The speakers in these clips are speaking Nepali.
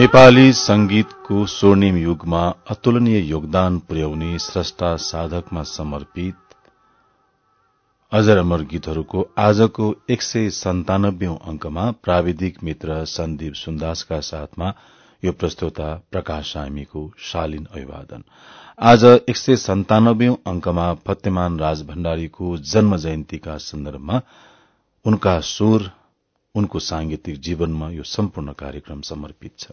नेपाली संगीतको स्वर्णिम युगमा अतुलनीय योगदान पुर्याउने स्रष्टा साधकमा समर्पित अजर अमर गीतहरूको आजको एक सय सन्तानब्बे अंकमा प्राविधिक मित्र सन्दीप सुन्दासका साथमा यो प्रस्तोता प्रकाश सामीको शालीन अभिवादन। आज एक सय सन्तानब्बे अंकमा फतेमान राज भण्डारीको जन्म जयन्तीका सन्दर्भमा उनका स्वर उनको सांगीतिक जीवनमा यो सम्पूर्ण कार्यक्रम समर्पित छ।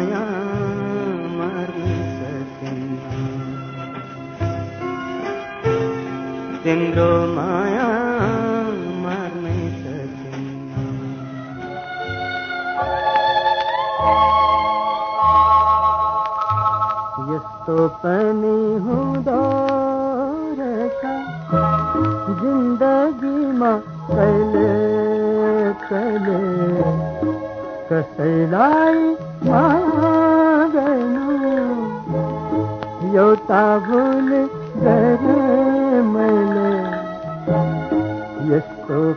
तिम्रो माया यस्तो पनि हुँदो रहेछ। जिन्दगीमा कहिले कहिले कसैलाई माया गर्नु सन्नानीको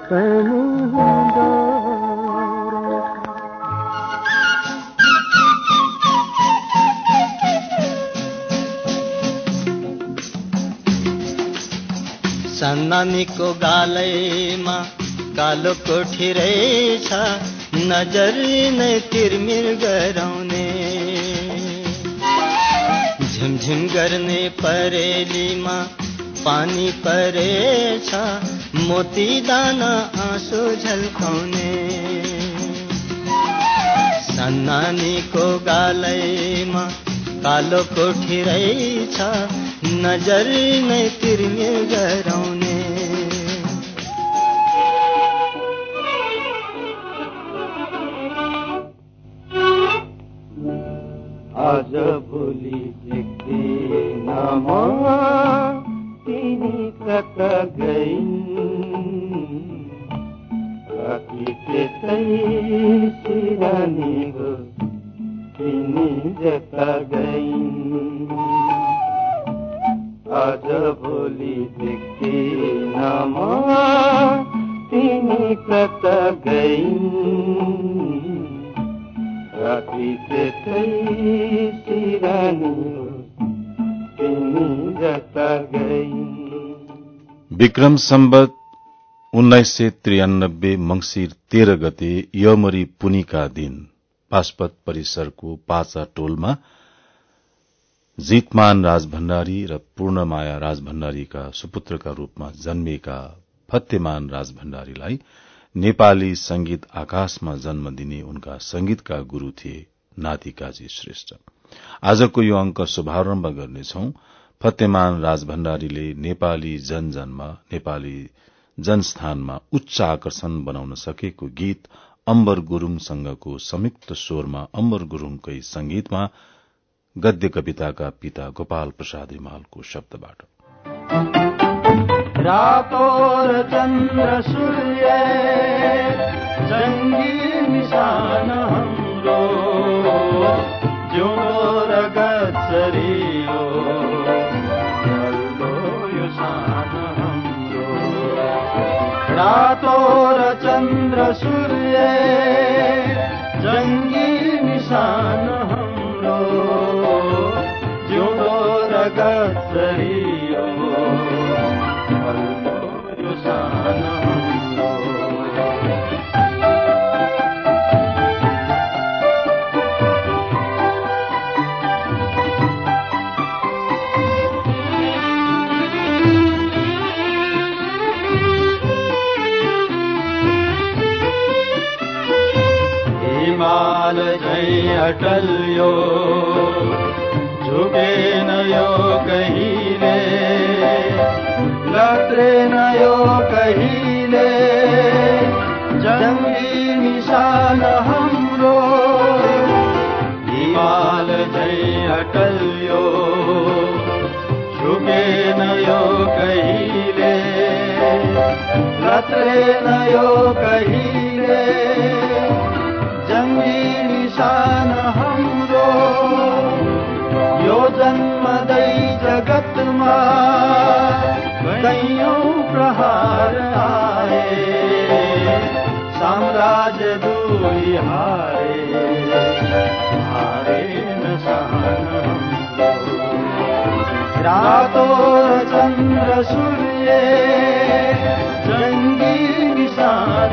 गालैमा कालो कोठी रहेछ नजर नै तिरमिर गराउने। झिमझिम गर्ने परेलीमा पानी परेछ मोती दाना आँसु झल्काउने। सन्नानीको गालैमा कालो कोठी रहेछ नजर नै तिर्मिर गराउने। आज भोलि देख्दिन म तिनी कता गइन्? कति त्यसै सिरानी हो तिनी जता गइन् आज भोलि देख्दिन म तिनी कता गइन् राति त्यसै सिरानी तिनी जता गइन् विक्रम सम्बत उन्नाइस सय त्रियानब्बे मंगिर तेह्र गते यमरी पुनिका दिन पाशपत परिसरको पाचा टोलमा जितमान राज भण्डारी र पूर्णमाया राज भण्डारीका सुपुत्रका रूपमा जन्मिएका फतेमान राज भण्डारीलाई नेपाली संगीत आकाशमा जन्म दिने उनका संगीतका गुरू थिए नाति काजी श्रेष्ठ। आजको यो अंक शुभारम्भ गर्नेछौ। फतेमान राज भण्डारीले नेपाली जनजनमा नेपाली जनस्थानमा उच्च आकर्षण बनाउन सकेको गीत अम्बर गुरूङसँगको संयुक्त स्वरमा अम्बर गुरूङकै संगीतमा गद्य कविताका पिता गोपाल प्रसाद रिमालको शब्दबाट। चन्द्र रातो र चन्द्र सूर्य जङ्गी निशान अटल यो झुकेन यो कहिले लत्रेन यो कहिले जङ्गी निशान हाम्रो हिमाल झै अटल यो झुकेन यो कहिले लत्रेन यो कहिले। निशान हाम्रो यो जन्मदै जगतमा कैयौँ प्रहार आए। साम्राज्य दुई हारे हारे नसान हाम्रो रातो चन्द्र सूर्य जङ्गी निशान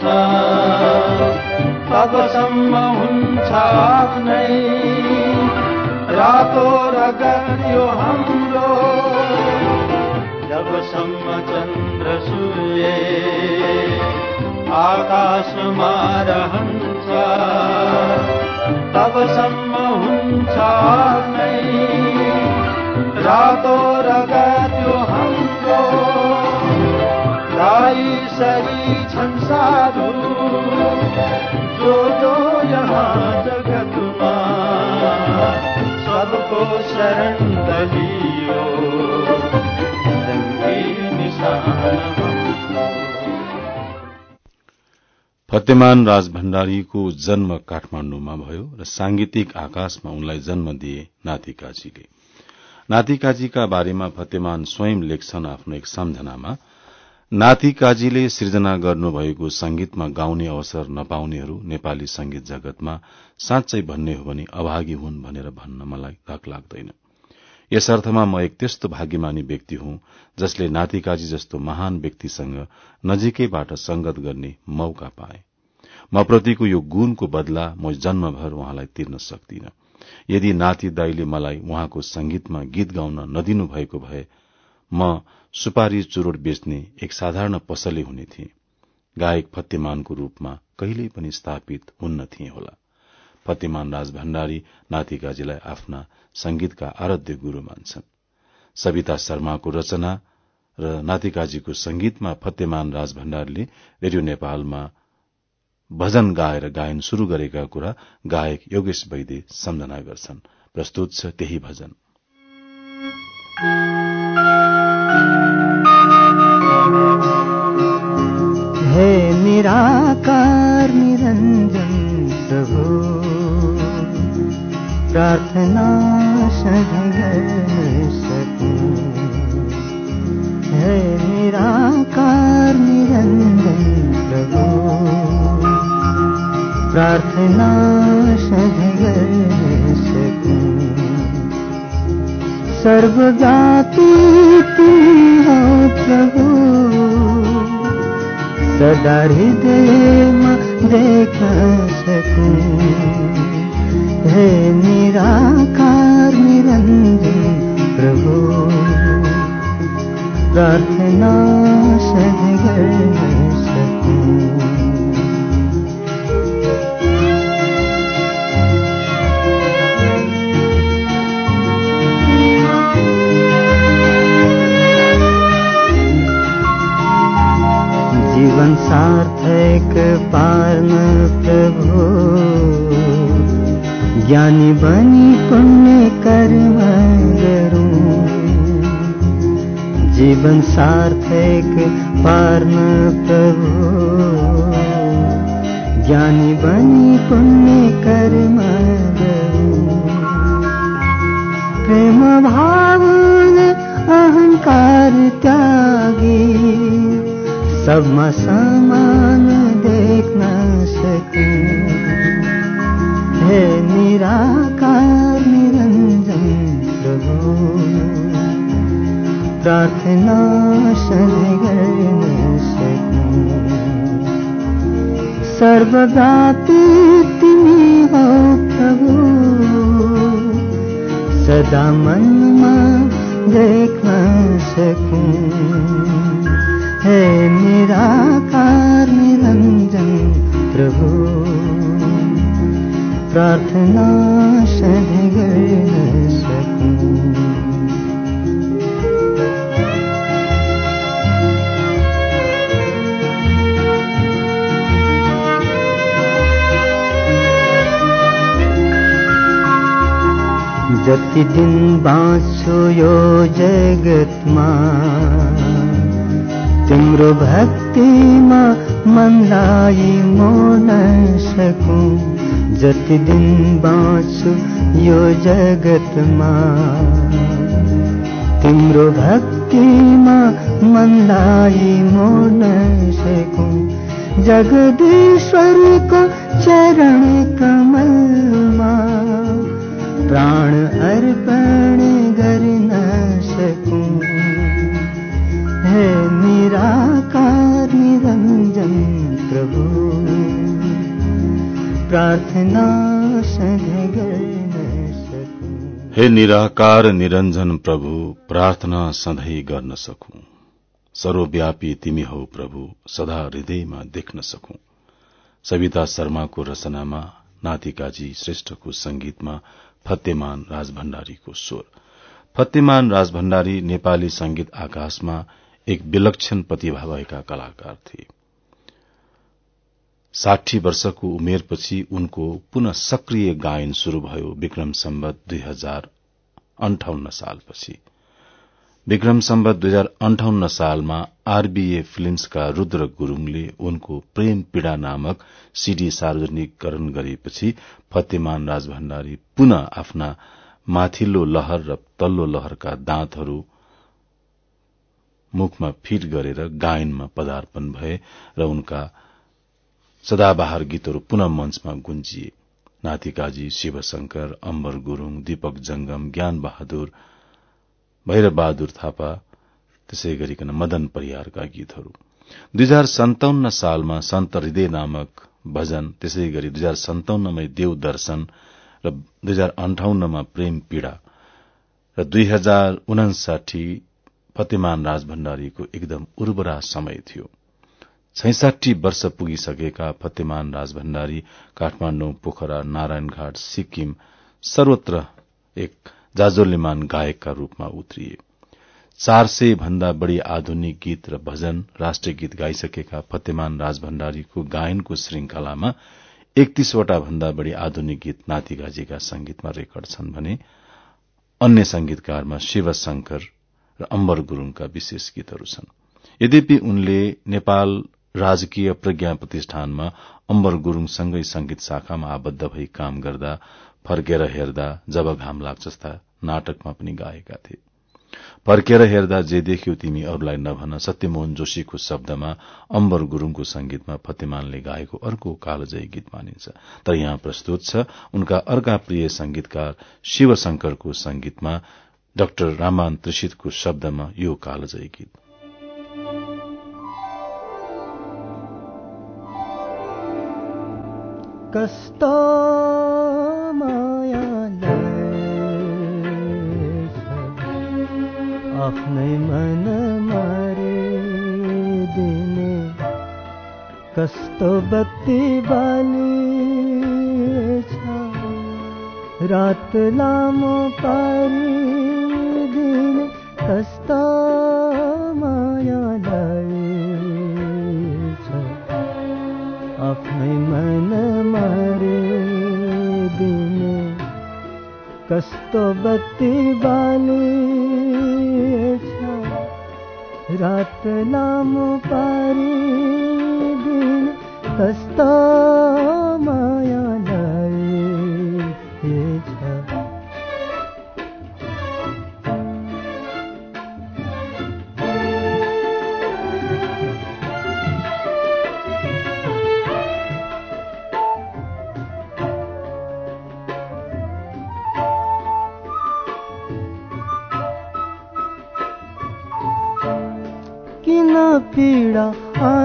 रहन्छ तबसम्म हुन्छ आफ्नै रातो रगत यो हाम्रो। जबसम्म चन्द्र सूर्य आकाशमा रहन्छ तबसम्म हुन्छ आफ्नै रातो सबको शरण हाम्रो फतेमान राज भण्डारीको जन्म काठमाण्डुमा भयो र सांगीतिक आकाशमा उनलाई जन्म दिए नातिकाजीले। नातिकाजीका बारेमा फतेमान स्वयं लेख्छन् आफ्नो एक सम्झनामा नातिकाजीले सृजना गर्नुभएको संगीतमा गाउने अवसर नपाउनेहरू नेपाली संगीत जगतमा साँच्चै भन्ने हो भने अभागी हुन् भनेर भन्न मलाई धक लाग्दैन। यस अर्थमा म एक त्यस्तो भाग्यमानी व्यक्ति हुँ जसले नातिकाजी जस्तो महान व्यक्तिसँग नजिकैबाट संगत गर्ने मौका पाए। म प्रतिको यो गुणको बदला म जन्मभर उहाँलाई तिर्न सक्दिन। यदि नाति दाईले मलाई उहाँको संगीतमा गीत गाउन नदिनु भएको भए म सुपारी चुरोट बेच्ने एक साधारण पसले हुने थिए। गायक फतेमानको रूपमा कहिल्यै पनि स्थापित हुन्न थिए होला। फतेमान राज भण्डारी नातिकाजीलाई आफ्ना संगीतका आराध्य गुरू मान्छन्। सविता शर्माको रचना र नातिकाजीको संगीतमा फतेमान राज भण्डारीले रेडियो नेपालमा भजन गाएर गायन शुरू गरेका कुरा गायक योगेश वैद्य सम्झना गर्छन्। प्रस्तुत छ त्यही भजन। निराकार निरञ्जन प्रभु। प्रार्थना सकूं हे निराकार निरञ्जन प्रभु। प्रार्थना सकूं हो प्रभु। सदा हृदयमा देख्न सकूं। हे निराकार निरञ्जन प्रभु प्रार्थना सधैँ गर्न सकूं। जीवन सार्थक पार्न प्रभु। ज्ञानी बनी पुण्य कर्म गरूं। जीवन सार्थक पार्न प्रभु। ज्ञानी बनी पुण्य कर्म गरूं। प्रेम भाव अहंकार त्यागी। सबमा समान देख्न सकूं। हे निराकार निरञ्जन प्रभु प्रार्थना सधैँ गर्न सकूं। सर्वव्यापी तिमी हो प्रभु सदा मनमा देख्न सकूं। हे निराकार निरञ्जन प्रभु। प्रार्थना सधैँ जति दिन बाँच्छु यो जगतमा तिम्रो भक्तिमा मनलाई मोन सकूं जति दिन बाँच्छु यो जगतमा। तिम्रो भक्तिमा मनलाई मोन सकूं जगदीश्वरको चरण कमलमा प्राण अर्पण गर्न सकूं हे निराकार निरञ्जन प्रभु। प्रार्थना हे निराकार निरञ्जन प्रभु प्रार्थना सधैँ गर्न सकूं। सर्वव्यापी तिमी हौ प्रभु सदा हृदयमा देख्न सकूं। सविता शर्माको रचनामा नातिकाजी श्रेष्ठको संगीतमा फतेमान राजभण्डारीको स्वर। फतेमान राजभण्डारी नेपाली संगीत आकाशमा एक विलक्षण प्रतिभा भएका कलाकार थिए। साठी वर्षको उमेरपछि उनको पुनः सक्रिय गायन शुरू भयो विक्रम सम्बत दुई हजार अन्ठाउन्न सालपछि। विक्रम सम्बत दुई हजार अन्ठाउन्न सालमा आरबीए फिल्मसका रुद्र गुरूङले उनको प्रेम पीड़ा नामक सीडी सार्वजनिकरण गरेपछि फतेमान राज भण्डारी पुनः आफ्ना माथिल्लो लहर र तल्लो लहरका दाँतहरू मुखमा फिट गरेर गायनमा पदार्पण भए र उनका सदाबहार गीतहरू पुनः मञ्चमा गुन्जिए। नातिकाजी शिवशंकर अम्बर गुरूङ दीपक जंगम ज्ञान बहादुर भैरव बहादुर थापा त्यसै गरिकन मदन परियारका गीतहरू। दुई हजार सन्ताउन्न सालमा सन्त हृदय नामक भजन त्यसै गरी दुई हजार सन्ताउन्नमै देव दर्शन र दुई हजार अन्ठाउन्नमा प्रेम पीड़ा र दुई हजार उनासाठी फतेमान राज भण्डारीको एकदम उर्वरा समय थियो। छैसाठी वर्ष पुगिसकेका फतेमान राज भण्डारी पोखरा नारायणघाट सिक्किम सर्वत्र एक जाजोल्यमान गायकका रूपमा उत्रिए। चार सय भन्दा बढ़ी आधुनिक गीत र भजन राष्ट्रिय गीत गाइसकेका फतेमान राज भण्डारीको गायनको श्रृंखलामा एकतीसवटा भन्दा बढ़ी आधुनिक गीत नातिगाजीका संगीतमा रेकर्ड छन् भने अन्य संगीतकारमा शिव शंकर र अम्बर गुरूङका विशेष गीतहरू छन्। यद्यपि उनले नेपाल राजकीय प्रज्ञा प्रतिष्ठानमा अम्बर गुरूङसँगै संगीत शाखामा आबद्ध भई काम गर्दा फर्केर हेर्दा जब घाम लाग्छ जस्ता नाटकमा पनि गाएका थिए। फर्केर हेर्दा जे देख्यौ तिमी अरूलाई नभन सत्यमोहन जोशीको शब्दमा अम्बर गुरूङको संगीतमा फतेमानले गाएको अर्को कालजयी गीत मानिन्छ। तर यहाँ प्रस्तुत छ उनका अर्का प्रिय संगीतकार शिवशंकरको संगीतमा डाक्टर रामान त्रिषितको शब्दमा यो कालजयी गीत कस्तो आफ्नै मन मारे दिने कस्तो बत्ती बाली छ रात लामो पारी कस्तो मायालाई छ। आफ्नै मन मारे दिने कस्तो बत्ती बाली छ। रात लामो पारी दिन कस्तो मायालाई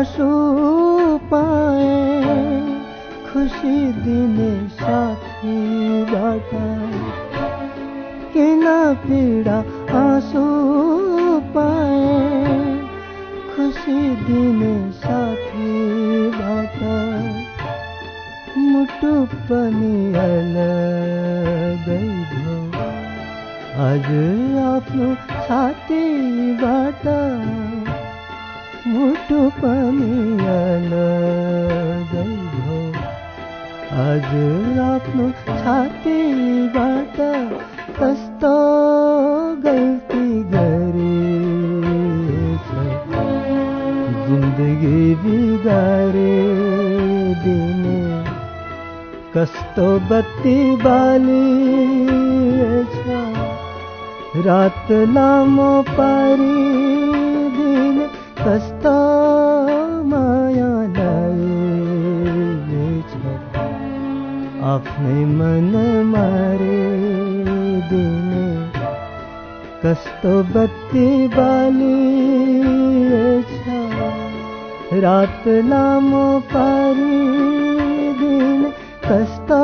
आँसु पाए खुसी दिने साथीबाट किन पीडा आँसु पाए खुसी दिने साथीबाट मुटु पनि भयो आज आफ्नो छातीबाट मुटु भयो आज आफ्नो छातीबाट कस्तो गल्ती गरेछ। जिन्दगी बिगारे दिने कस्तो बत्ती बालिएछ। रात लामो पारिदिन कस्तो आफ्नै मन मारिदिने कस्तो बत्ती बालिएछ रात लामो पारिदिन कस्तो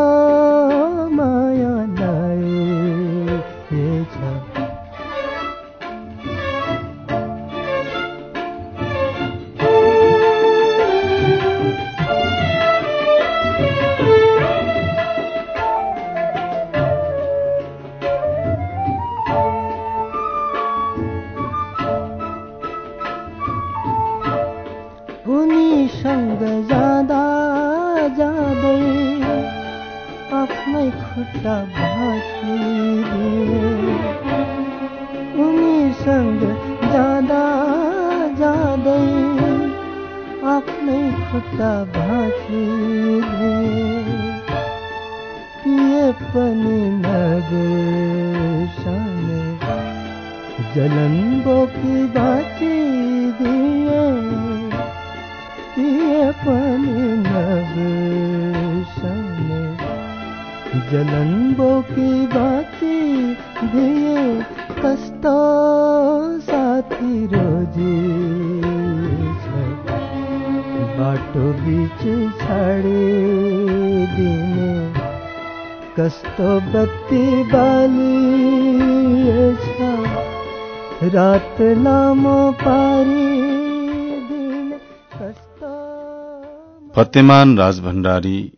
फतेमान राजभण्डारी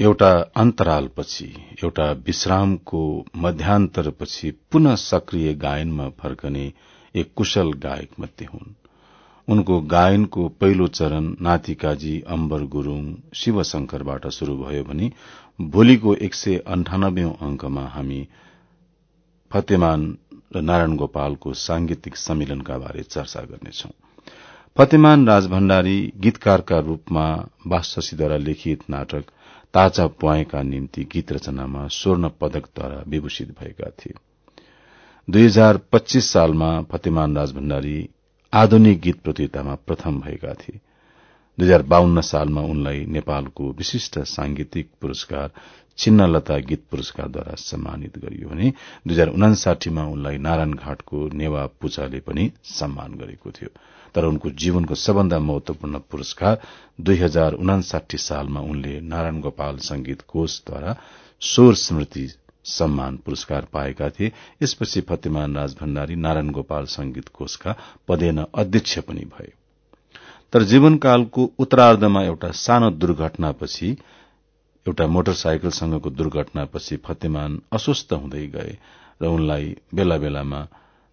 एउटा अन्तरालपछि एउटा विश्रामको मध्यान्तरपछि पुनः सक्रिय गायनमा फर्कने एक कुशल गायक मध्ये हुन्। उनको गायनको पहिलो चरण नातिकाजी अम्बर गुरूङ शिवशंकरबाट शुरू भयो भने भोलिको एक सय अन्ठानब्बे अंकमा हामी फतेमान र नारायण गोपालको सांगीतिक सम्मेलनका बारे चर्चा गर्नेछौं। फतेमान राजभण्डारी गीतकारका रूपमा बादशाहद्वारा लिखित नाटक ताजा प्वाएका निम्ति गीत रचनामा स्वर्ण पदकद्वारा विभूषित भएका थिए। दुई हजार पच्चीस सालमा फतेमान राजभण्डारी आधुनिक गीत प्रतियोगितामा प्रथम भएका थिए। दुई हजार बाहन्न सालमा उनलाई नेपालको विशिष्ट सांगीतिक पुरस्कार छिन्नलता गीत पुरस्कारद्वारा सम्मानित गरियो भने दुई हजार उनासाठीमा उनलाई नारायणघाटको नेवा पूजाले पनि सम्मान गरेको थियो। तर उनको जीवनको सबभन्दा महत्वपूर्ण पुरस्कार दुई हजार उनासाठी सालमा उनले नारायण गोपाल संगीत कोषद्वारा स्वर स्मृति सम्मान पुरस्कार पाएका थिए। यसपछि फतेमान राज भण्डारी नारायण गोपाल संगीत कोषका पदेन अध्यक्ष पनि भए। तर जीवनकालको उत्तरार्धमा एउटा सानो दुर्घटनापछि एउटा मोटरसाइकलसँगको दुर्घटनापछि फतेमान अस्वस्थ हुँदै गए र उनलाई बेला बेलामा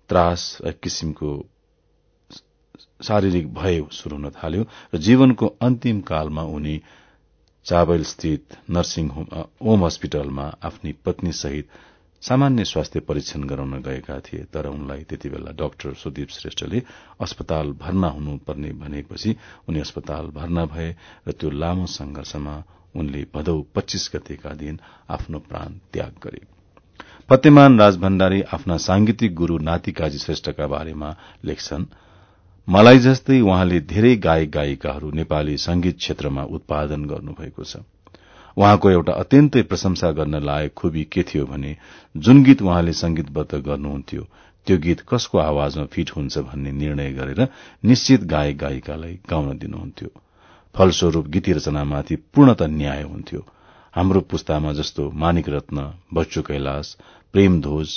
त्रास र किसिमको शारीरिक भय शुरू हुन थाल्यो र जीवनको अन्तिम कालमा उनी चाबल स्थित नर्सिङ होम हस्पिटलमा आफ्नी पत्नी सहित सामान्य स्वास्थ्य परीक्षण गराउन गएका थिए तर उनलाई त्यति बेला डाक्टर सुदीप श्रेष्ठले अस्पताल भर्ना हुनुपर्ने भनेपछि उनी अस्पताल भर्ना भए र त्यो लामो संघर्षमा उनले भदौ पच्चीस गतेका दिन आफ्नो प्राण त्याग गरे। फतेमान राज भण्डारी आफ्ना सांगीतिक गुरू नातिकाजी श्रेष्ठका बारेमा लेख्छन् मलाई जस्तै उहाँले धेरै गायक गायिकाहरू नेपाली संगीत क्षेत्रमा उत्पादन गर्नुभएको छ। उहाँको एउटा अत्यन्तै प्रशंसा गर्न लायक खुबी के थियो भने जुन गीत उहाँले संगीतबद्ध गर्नुहुन्थ्यो त्यो गीत कसको आवाजमा फिट हुन्छ भन्ने निर्णय गरेर निश्चित गायक गायिकालाई गाउन दिनुहुन्थ्यो। फलस्वरूप गीती रचनामाथि पूर्णत न्याय हुन्थ्यो। हाम्रो पुस्तामा जस्तो मानिक रत्न बच्चु कैलाश प्रेम ध्वज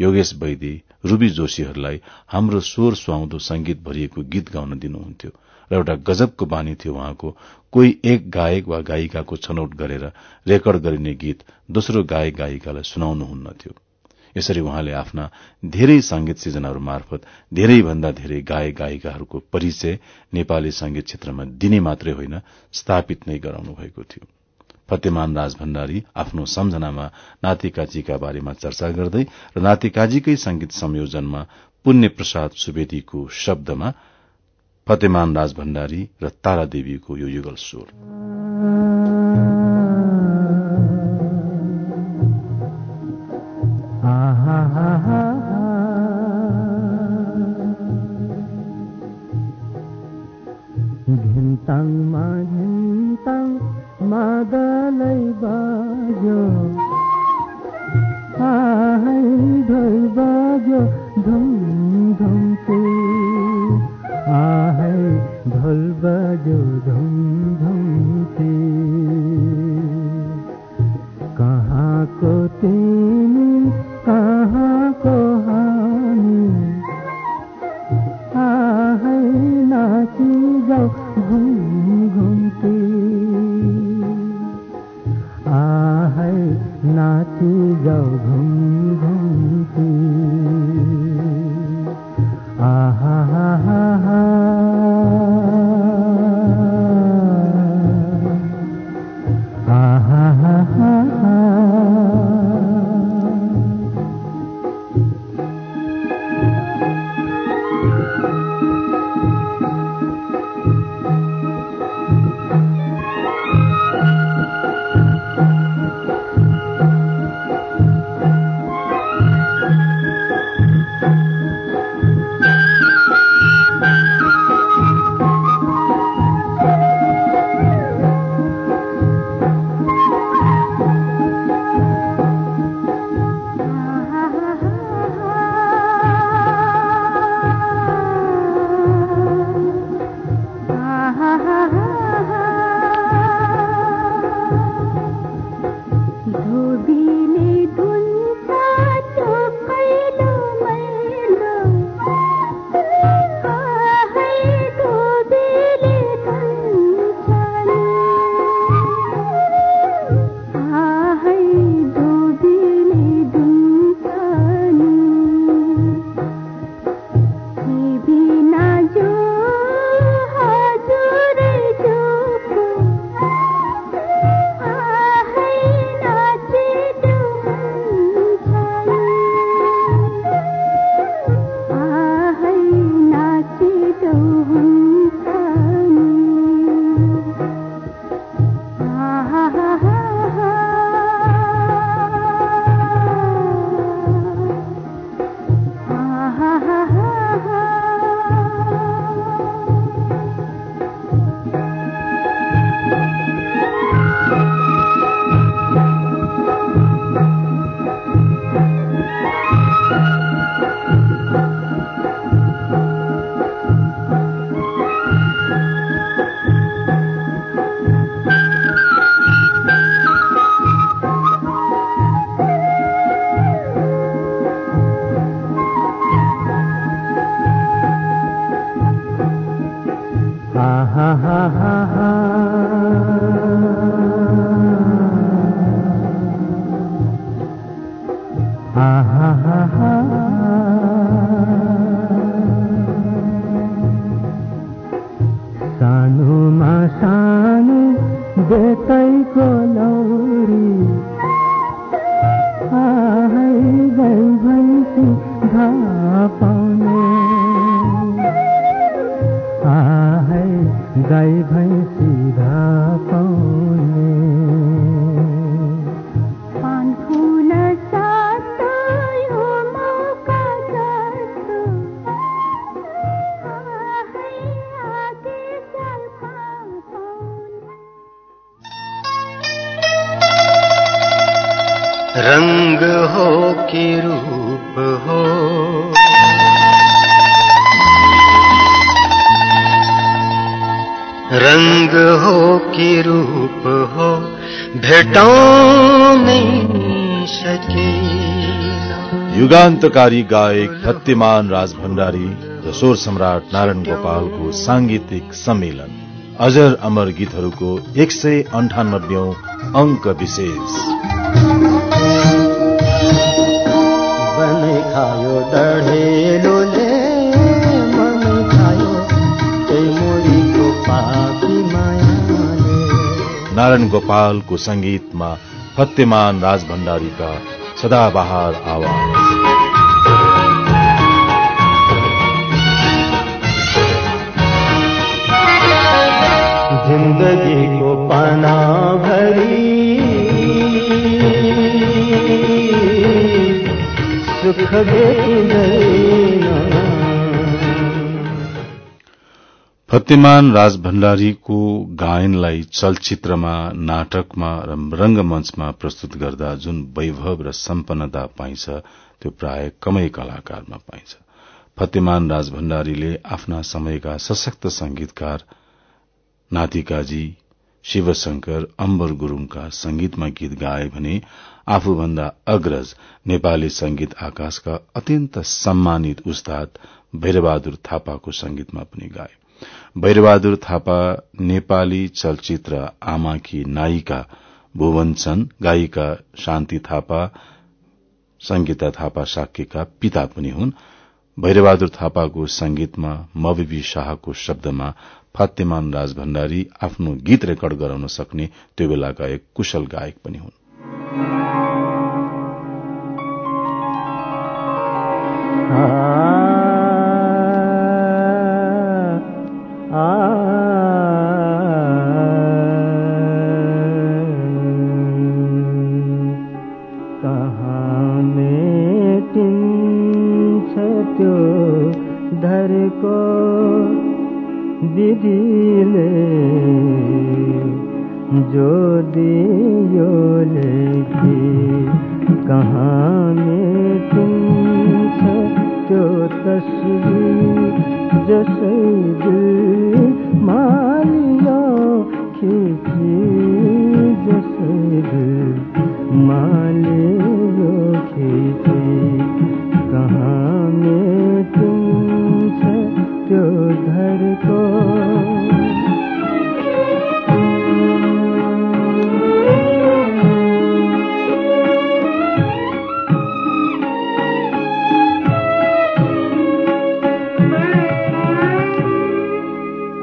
योगेश वैदी रूबी जोशीहरूलाई हाम्रो स्वर सुहाउँदो संगीत भरिएको गीत गाउन दिनुहुन्थ्यो र एउटा गजबको बानी थियो उहाँको कोही एक गायक वा गायिकाको छनौट गरेर रेकर्ड गरिने गीत दोस्रो गायक गायिकालाई सुनाउनुहुन्नथ्यो यसरी उहाँले आफ्ना धेरै संगीत सिर्जनाहरू मार्फत धेरैभन्दा धेरै गायक गायिकाहरूको परिचय नेपाली संगीत क्षेत्रमा दिने मात्रै होइन स्थापित नै गराउनु भएको थियो। फतेमान राज भण्डारी आफ्नो सम्झनामा नातिकाजीका बारेमा चर्चा गर्दै र नातिकाजीकै संगीत संयोजनमा पुण्य प्रसाद सुवेदीको शब्दमा फतेमान राज भण्डारी र तारादेवीको यो युगल स्वर। घिन्ताङमा युगान्तकारी गायक फत्यमान राज भण्डारी र स्वर सम्राट नारायण गोपालको सांगीतिक सम्मेलन। अजर अमर गीतहरूको एक सय अन्ठानब्बे अङ्क विशेष। नारायण गोपालको संगीतमा फत्यमान राज भण्डारीका सदाबहार आवाज। जिन्दगीको पाना भरी। सुख भेटिँदैन फत्यमान राज भण्डारीको गायनलाई चलचित्रमा नाटकमा र रंगमंचमा प्रस्तुत गर्दा जुन वैभव र सम्पन्नता पाइन्छ त्यो प्राय कमै कलाकारमा पाइन्छ। फत्यमान राज भण्डारीले आफ्ना समयका सशक्त संगीतकार नातिकाजी शिवशंकर अम्बर गुरूङका संगीतमा गीत गाए भने आफूभन्दा अग्रज नेपाली संगीत आकाशका अत्यन्त सम्मानित उस्ताद भैरबहादुर थापाको संगीतमा पनि गाए। भैरबहादुर थापा नेपाली चलचित्र आमाकी नायिका भुवन छन् गायिका शान्ति थापा संगीता थापा साक्यका पिता पनि हुन्। भैरबहादुर थापाको संगीतमा मविबी शाहको शब्दमा फात्यमान राज भण्डारी आफ्नो गीत रेकर्ड गराउन सक्ने त्यो बेलाका एक कुशल गायक पनि हुन्।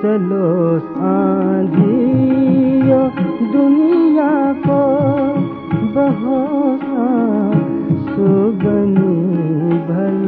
चलो आंधियो दुनिया को बहोसा सुगनी भल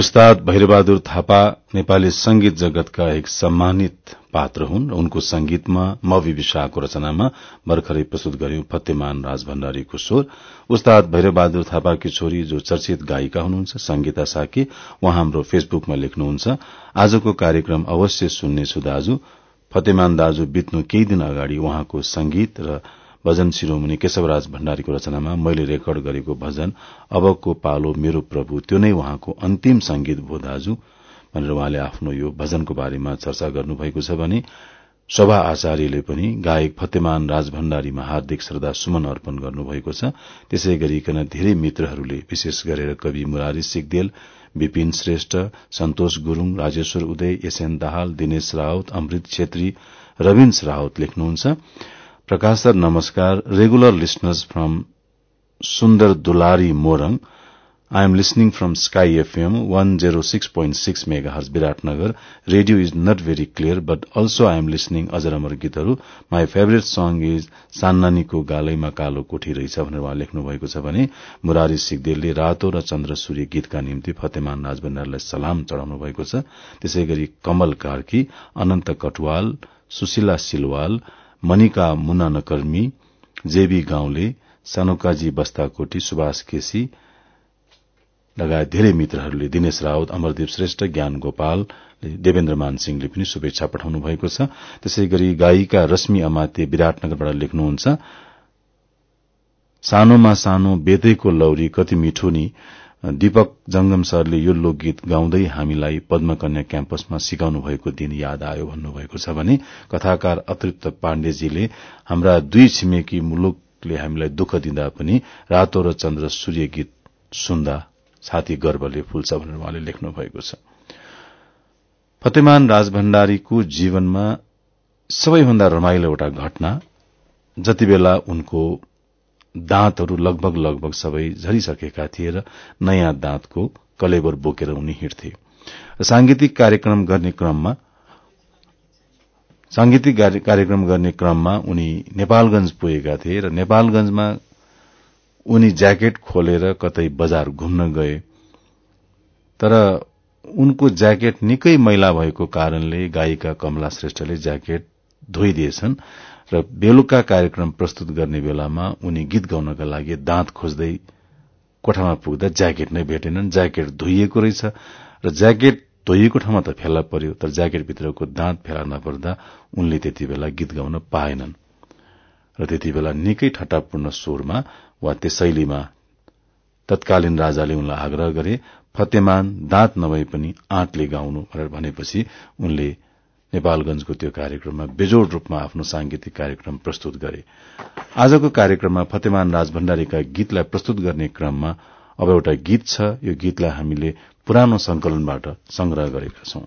उस्ताद भैरबहादुर थापा नेपाली संगीत जगतका एक सम्मानित पात्र हुन्। र उनको संगीतमा मवि विशाहको रचनामा भर्खरै प्रस्तुत गर्यौं फत्यमान राज भण्डारीको स्वर। उस्ताद भैरबहादुर थापाकी छोरी जो चर्चित गायिका हुनुहुन्छ संगीता साकी उहाँ हाम्रो फेसबुकमा लेख्नुहुन्छ। आजको कार्यक्रम अवश्य सुन्नेछु दाजु। फतेमान दाजु बित्नु केही दिन अगाडि उहाँको संगीत र भजन शिरोमणि केशवराज भण्डारीको रचनामा मैले रेकर्ड गरेको भजन अबको पालो मेरो प्रभु त्यो नै उहाँको अन्तिम संगीत भो दाजु भनेर उहाँले आफ्नो यो भजनको बारेमा चर्चा गर्नुभएको छ भने सभा आचार्यले पनि गायक फतेमान राज भण्डारीमा हार्दिक श्रद्धा सुमन अर्पण गर्नुभएको छ। त्यसै गरिकन धेरै मित्रहरूले विशेष गरेर कवि मुरारी सिगदेल विपिन श्रेष्ठ सन्तोष गुरूङ राजेश्वर उदय एसएन दाहाल दिनेश राउत अमृत छेत्री रविन्स राउत लेख्नुहुन्छ। प्रकाश सर नमस्कार। Regular listeners from Sundar Dulari Morang I am listening from Sky FM 106.6 megahertz Viratnagar. Radio is not very clear, but also I am listening Azar Amar गीतहरू My favorite song is सान्नानीको गालैमा कालो कोठी रहेछ भनेर उहाँ लेख्नु भएको छ भने मुरारी सिगदेलले रातो र चन्द्र सूर्य गीतका निम्ति फतेमान राजभण्डारलाई सलाम चढ़ाउनु भएको छ। त्यसै गरी कमल कार्की अनन्त कटवाल सुशीला सिलवाल मनिका मुना नकर्मी जेबी गाउँले सानोकाजी बस्ताकोटी सुभाष केसी लगायत धेरै मित्रहरूले दिनेश रावत अमरदीप श्रेष्ठ ज्ञान गोपाल देवेन्द्र मान सिंहले पनि शुभेच्छा पठाउनु भएको छ। त्यसै गरी गायिका रश्मि अमाते विराटनगरबाट लेख्नुहुन्छ सानोमा सानो बेदैको लौरी कति मिठो नि दीपक जंगम सरले यो लोकगीत गाउँदै हामीलाई पद्मकन्या क्याम्पसमा सिकाउनु भएको दिन याद आयो भन्नुभएको छ भने कथाकार अतृप्त पाण्डेजीले हाम्रा दुई छिमेकी मुलुकले हामीलाई दुःख दिँदा पनि रातो र चन्द्र सूर्य गीत सुन्दा छाती गर्वले फुल्छ भनेर उहाँले लेख्नु भएको छ। फतेमान राजभण्डारीको जीवनमा सबैभन्दा रमाइलो एउटा घटना जति बेला उनको दाँतहरू लगभग लगभग सबै झरिसकेका थिए र नयाँ दाँतको कलेबर बोकेर उनी हिँड्थे। सांगीतिक कार्यक्रम गर्ने क्रममा सांगीतिक कार्यक्रम गर्ने क्रममा उनी नेपालगंज पुगेका थिए र नेपालगंजमा उनी ज्याकेट खोलेर कतै बजार घुम्न गए। तर उनको ज्याकेट निकै मैला भएको कारणले गायिका कमला श्रेष्ठले ज्याकेट धोइदिएछन्। र बेलुका कार्यक्रम प्रस्तुत गर्ने बेलामा उनी गीत गाउनका लागि दाँत खोज्दै कोठामा पुग्दा ज्याकेट नै भेटेनन्। ज्याकेट धोइएको रहेछ र ज्याकेट धोइएको ठाउँमा त फेला पर्यो तर ज्याकेटभित्रको दाँत फेला नपर्दा उनले त्यति बेला गीत गाउन पाएनन्। र त्यति बेला निकै ठट्टापूर्ण स्वरमा वा त्यसैलीमा तत्कालीन राजाले उनलाई आग्रह गरे फतेमान दाँत नभए पनि आँटले गाउनु भनेर भनेपछि उनले नेपालगंजको त्यो कार्यक्रममा बेजोड रूपमा आफ्नो सांगीतिक कार्यक्रम प्रस्तुत गरे। आजको कार्यक्रममा फतेमान राजभण्डारीका गीतलाई प्रस्तुत गर्ने क्रममा अब एउटा गीत छ। यो गीतलाई हामीले पुरानो संकलनबाट संग्रह गरेका छौं।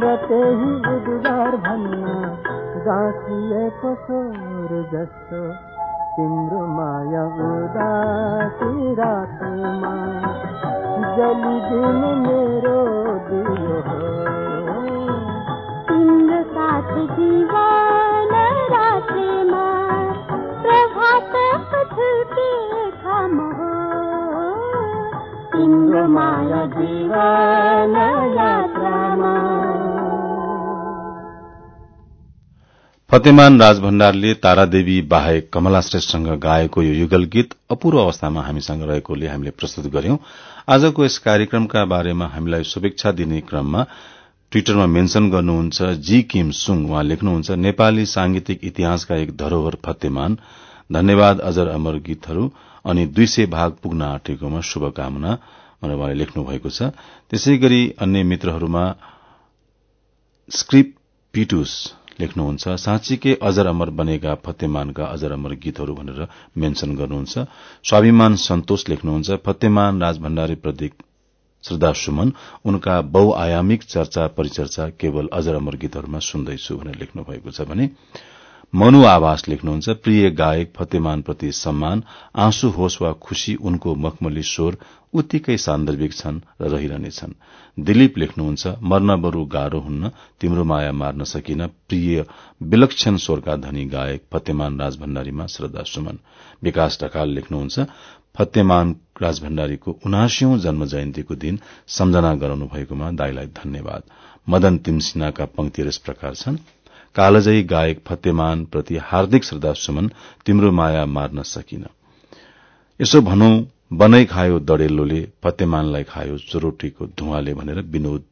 तर त्यही उद्गार भन्न। गाँसिएको स्वर जस्तो। तिम्रो माया उदासी रातमा जलिदिन मेरो दियो तिम्रो साथ जीवन रात्रिमा प्रभात छुटे खाम हो। तिम्रो माया जीवन यात्रामा फतेमान राजभण्डारले तारादेवी बाहेक कमला श्रेष्ठसँग गाएको यो युगल गीत अपूर्व अवस्थामा हामीसँग रहेकोले हामीले प्रस्तुत गर्यौं। आजको यस कार्यक्रमका बारेमा हामीलाई शुभेच्छा दिने क्रममा ट्विटरमा मेन्शन गर्नुहुन्छ जी किम सुङ उहाँ लेख्नुहुन्छ नेपाली सांगीतिक इतिहासका एक धरोहर फतेमान धन्यवाद अजर अमर गीतहरू अनि दुई सय भाग पुग्न आँटेकोमा शुभकामना भनेर उहाँले लेख्नु भएको छ। त्यसै गरी अन्य मित्रहरूमा स्क्रिप पिटुस लेख्नुहुन्छ साँच्चीकै अजर अमर बनेका फतेमानका अजर अमर गीतहरू भनेर मेन्शन गर्नुहुन्छ। स्वाभिमान सन्तोष लेख्नुहुन्छ फतेमान राजभण्डारी प्रति श्रद्धा सुमन उनका बहुआयामिक चर्चा परिचर्चा केवल अजर अमर गीतहरूमा सुन्दैछु भनेर लेख्नु भएको छ भने मनु आवास लेख्नुहुन्छ प्रिय गायक फतेमान प्रति सम्मान आँसु होस् वा खुशी उनको मखमली स्वर उत्तिकै सान्दर्भिक छन् र रहिरहनेछन् दिलीप लेख्नुहुन्छ मर्न बरू गाह्रो हुन्न तिम्रो माया मार्न सकिन प्रिय विलक्षण स्वरका धनी गायक फतेमान राज भण्डारीमा श्रद्धा सुमन। विकास ढकाल लेख्नुहुन्छ फतेमान राज भण्डारीको उनासीौं जन्म जयन्तीको दिन सम्झना गराउनु भएकोमा दाईलाई धन्यवाद। मदन तिमसिनाका पंक्ति यस प्रकार छन् कालजयी गायक फतेमान प्रति हार्दिक श्रद्धा सुमन तिम्रो माया मार्न सकिन। यसो भनौं बनाई खायो दडेलोले फतेमानलाई खायो चुरोटीको धुवाले भनेर विनोद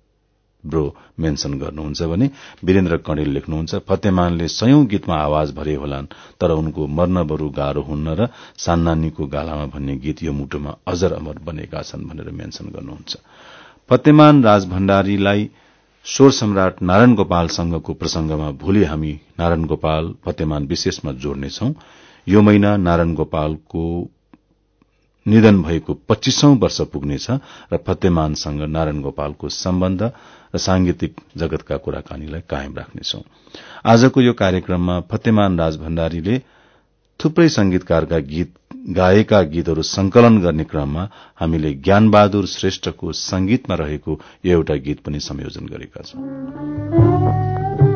ब्रो मेन्सन गर्नुहुन्छ भने वीरेन्द्र कणेल लेख्नुहुन्छ फतेमानले सयौं गीतमा आवाज भरे होलान् तर उनको मर्न बरू गाह्रो हुन्न र सान्नानीको गालामा भन्ने गीत यो मुटुमा अजर अमर बनेका छन् भनेर मेन्सन गर्नुहुन्छ। फतेमान राज भण्डारीलाई स्वर सम्राट नारायण गोपालसँगको प्रसंगमा भोलि हामी नारायण गोपाल फतेमान विशेषमा जोड्नेछौ। यो महिना नारायण गोपालको निधन भएको पच्चीसौं वर्ष पुग्नेछ र फतेमानसँग नारायण गोपालको सम्बन्ध र सांगीतिक जगतका कुराकानीलाई कायम राख्नेछौ। आजको यो कार्यक्रममा फतेमान राज भण्डारीले थुप्रै संगीतकारका गीत गाएका गीतहरू संकलन गर्ने क्रममा हामीले ज्ञानबहादुर श्रेष्ठको संगीतमा रहेको एउटा गीत पनि संयोजन गरेका छौं।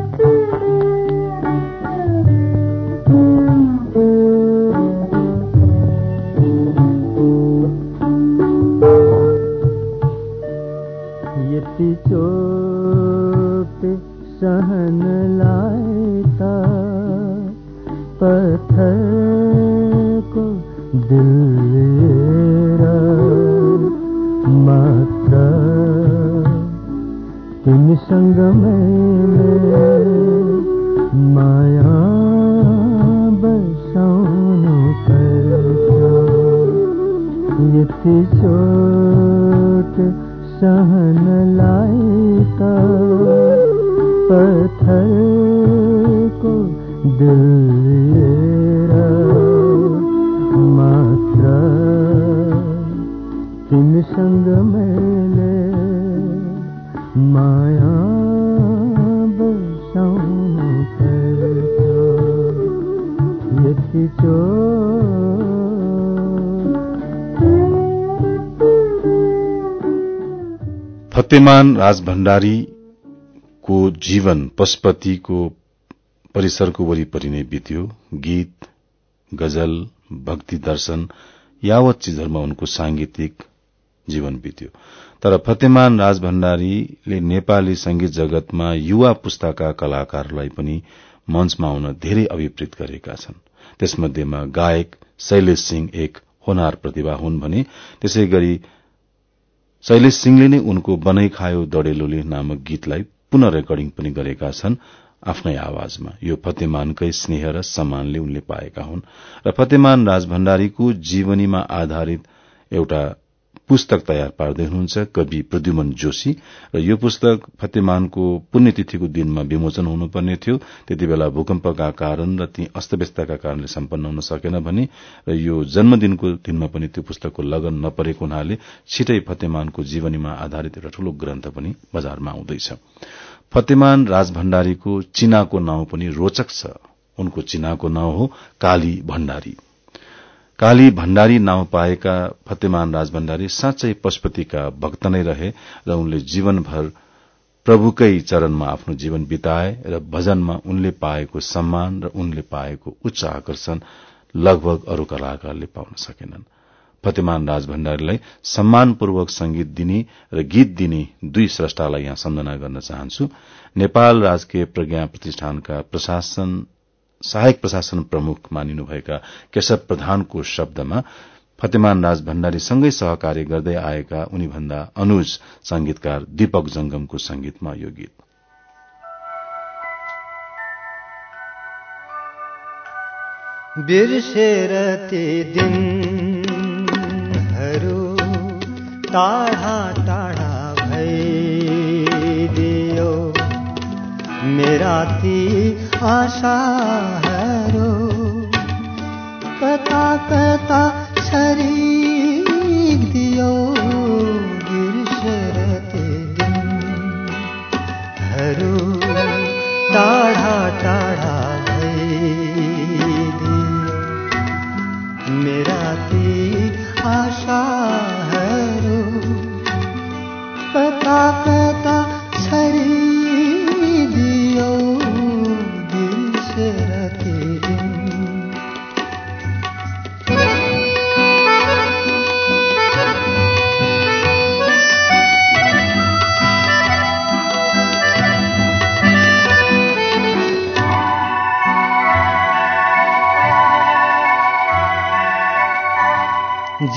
चोट सहन लायता। पत्थर को दिल मात्र। तिमी संग में माया बसाउनु यति चोट सहन लायका पत्थर को दिल मात्र तिमीसँग मैले माया पर्छ यति फतेमान राज भण्डारीको जीवन पशुपतिको परिसरको वरिपरि नै बित्यो। गीत गजल भक्ति दर्शन यावत चिजहरूमा उनको सांगीतिक जीवन बित्यो। तर फतेमान राज भण्डारीले नेपाली संगीत जगतमा युवा पुस्ताका कलाकारहरूलाई पनि मञ्चमा आउन धेरै अभिप्रेत गरेका छन्। त्यसमध्येमा गायक शैलेश सिंह एक होनार प्रतिभा हुन् भने त्यसै गरी शैलेश सिंहले नै उनको बनाई खायो दडेलोले नामक गीतलाई पुनः रेकर्डिङ पनि गरेका छन् आफ्नै आवाजमा। यो फतेमानकै स्नेह र सम्मानले उनले पाएका हुन् र फतेमान राज भण्डारीको जीवनीमा आधारित एउटा पुस्तक तयार पार्दै हुनुहुन्छ कवि प्रद्युमन जोशी र यो पुस्तक फतेमानको पुण्यतिथिको दिनमा विमोचन हुनुपर्ने थियो। त्यति बेला भूकम्पका कारण र ती अस्तव्यस्तका कारणले सम्पन्न हुन सकेन भने र यो जन्मदिनको दिनमा पनि त्यो पुस्तकको लगन नपरेको हुनाले छिटै फतेमानको जीवनीमा आधारित एउटा ठूलो ग्रन्थ पनि बजारमा आउँदैछ। फतेमान राज भण्डारीको चिनाको नाउँ पनि रोचक छ। उनको चिनाको नाउँ हो काली भण्डारी। काली भण्डारी नाउँ पाएका फतेमान राज भण्डारी साँच्चै पशुपतिका भक्त नै रहे र उनले जीवनभर प्रभुकै चरणमा आफ्नो जीवन बिताए र भजनमा उनले पाएको सम्मान र उनले पाएको उच्च आकर्षण लगभग अरू कलाकारले पाउन सकेनन्। फतेमान राज भण्डारीलाई सम्मानपूर्वक संगीत दिने र गीत दिने दुई स्रष्टालाई यहाँ सम्झना गर्न चाहन्छु। नेपाल राजकीय प्रज्ञा प्रतिष्ठानका प्रशासन सहायक प्रशासन प्रमुख मानिनुभएका केशव प्रधानको शब्दमा फतेमान राज भण्डारीसँगै सहकार्य गर्दै आएका उनीभन्दा अनुज संगीतकार दीपक जंगमको संगीतमा यो गीत। बिर्सेर ती दिन टाढा टाढा भइदियो मेरा ती आशाहरू। कता कता छरिक दियो बिर्सेर ते दिनहरू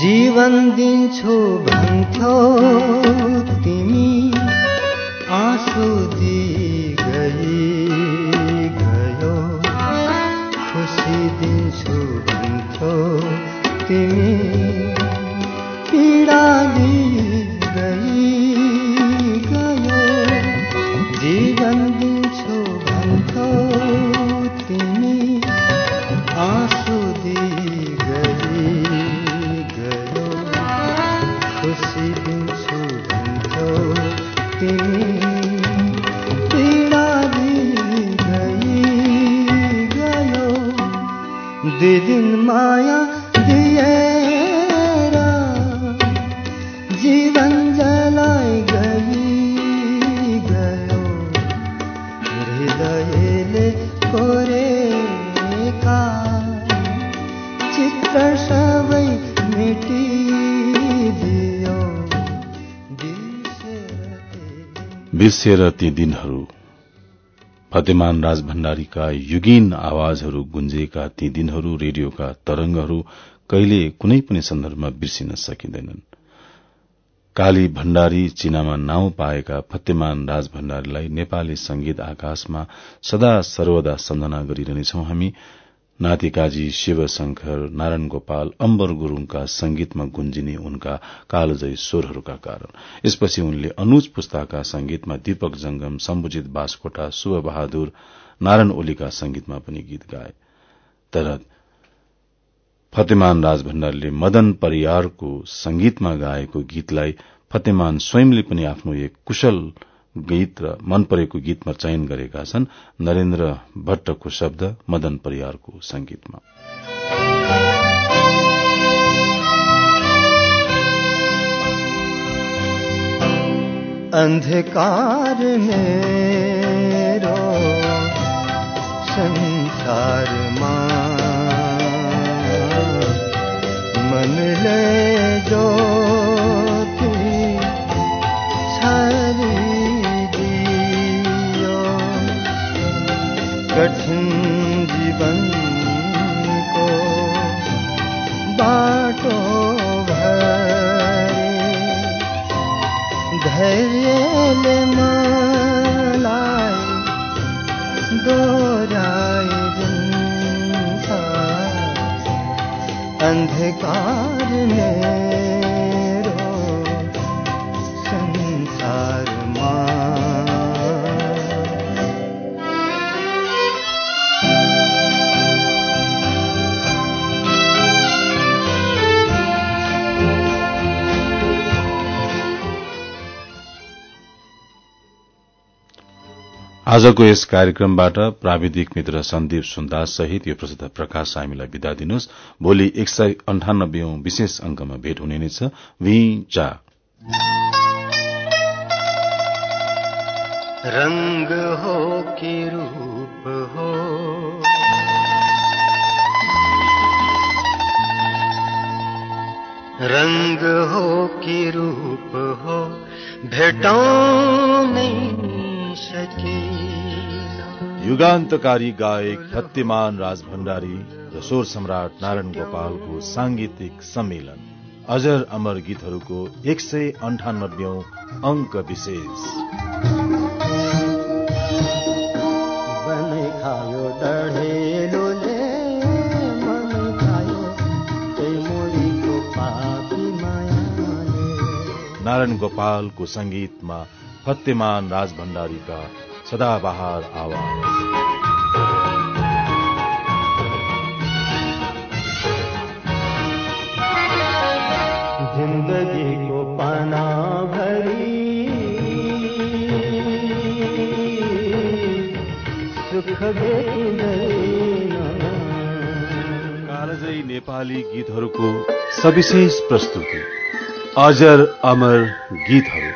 जीवन दिन्छु भन्थ्यो तिमी। आँसु दिई दिदिन माया दिएर। जीवन जलाई गई गयो। हृदयले कोरेका। चित्र सबै मेटिदियो। बिर्सेर दिन। ती दिनहरू फतेमान राज भण्डारीका युगीन आवाजहरू गुन्जेका ती दिनहरू रेडियोका तरंगहरू कहिले कुनै पनि सन्दर्भमा बिर्सिन सकिँदैनन्। काली भण्डारी चिनामा नाउँ पाएका फतेमान राज भण्डारीलाई नेपाली संगीत आकाशमा सदा सर्वदा सम्झना गरिरहनेछौ हामी। नातिकाजी शिवशंकर नारायण गोपाल अम्बर गुरूङका संगीतमा गुन्जिने उनका कालोजयी स्वरहरूका कारण। यसपछि उनले अनुज पुस्ताका संगीतमा दीपक जंगम सम्बुजित बासकोटा शुभ बहादुर नारायण ओलीका संगीतमा पनि गीत गाए। तर फतेमान राज भण्डारीले मदन परियारको संगीतमा गाएको गीतलाई फतेमान स्वयंले पनि आफ्नो एक कुशल गीत र मन परेको गीतमा चयन गरेका छन् नरेन्द्र भट्टको शब्द मदन परियारको संगीतमा। अंधकार मेरो संसारमा मनले ज्योति धैर्यले मलाई दोहोऱ्याइदिन्छ अन्धकार मेरो आजको यस कार्यक्रमबाट प्राविधिक मित्र सन्दीप सुन्दास सहित यो प्रसिद्ध प्रकाश हामीलाई विदा दिनुहोस्। भोलि एक सय अन्ठानब्बे विशेष अंकमा भेट हुने नै छ। रंग हो कि रूप हो? रंग हो कि रूप हो? भेटौँ नहीं युगान्तकारी गायक फत्यमान राज भण्डारी र स्वर सम्राट नारायण गोपालको सांगीतिक सम्मेलन। अजर अमर गीतहरूको एक सय अन्ठानब्बे अंक विशेष। नारायण गोपालको संगीतमा फत्यमान राज का सदाबहार आवाज़। जिन्दगीको पाना भरी। सुख कालजयी नेपाली गीतहरूको सविशेष प्रस्तुति अजर अमर गीतहरू।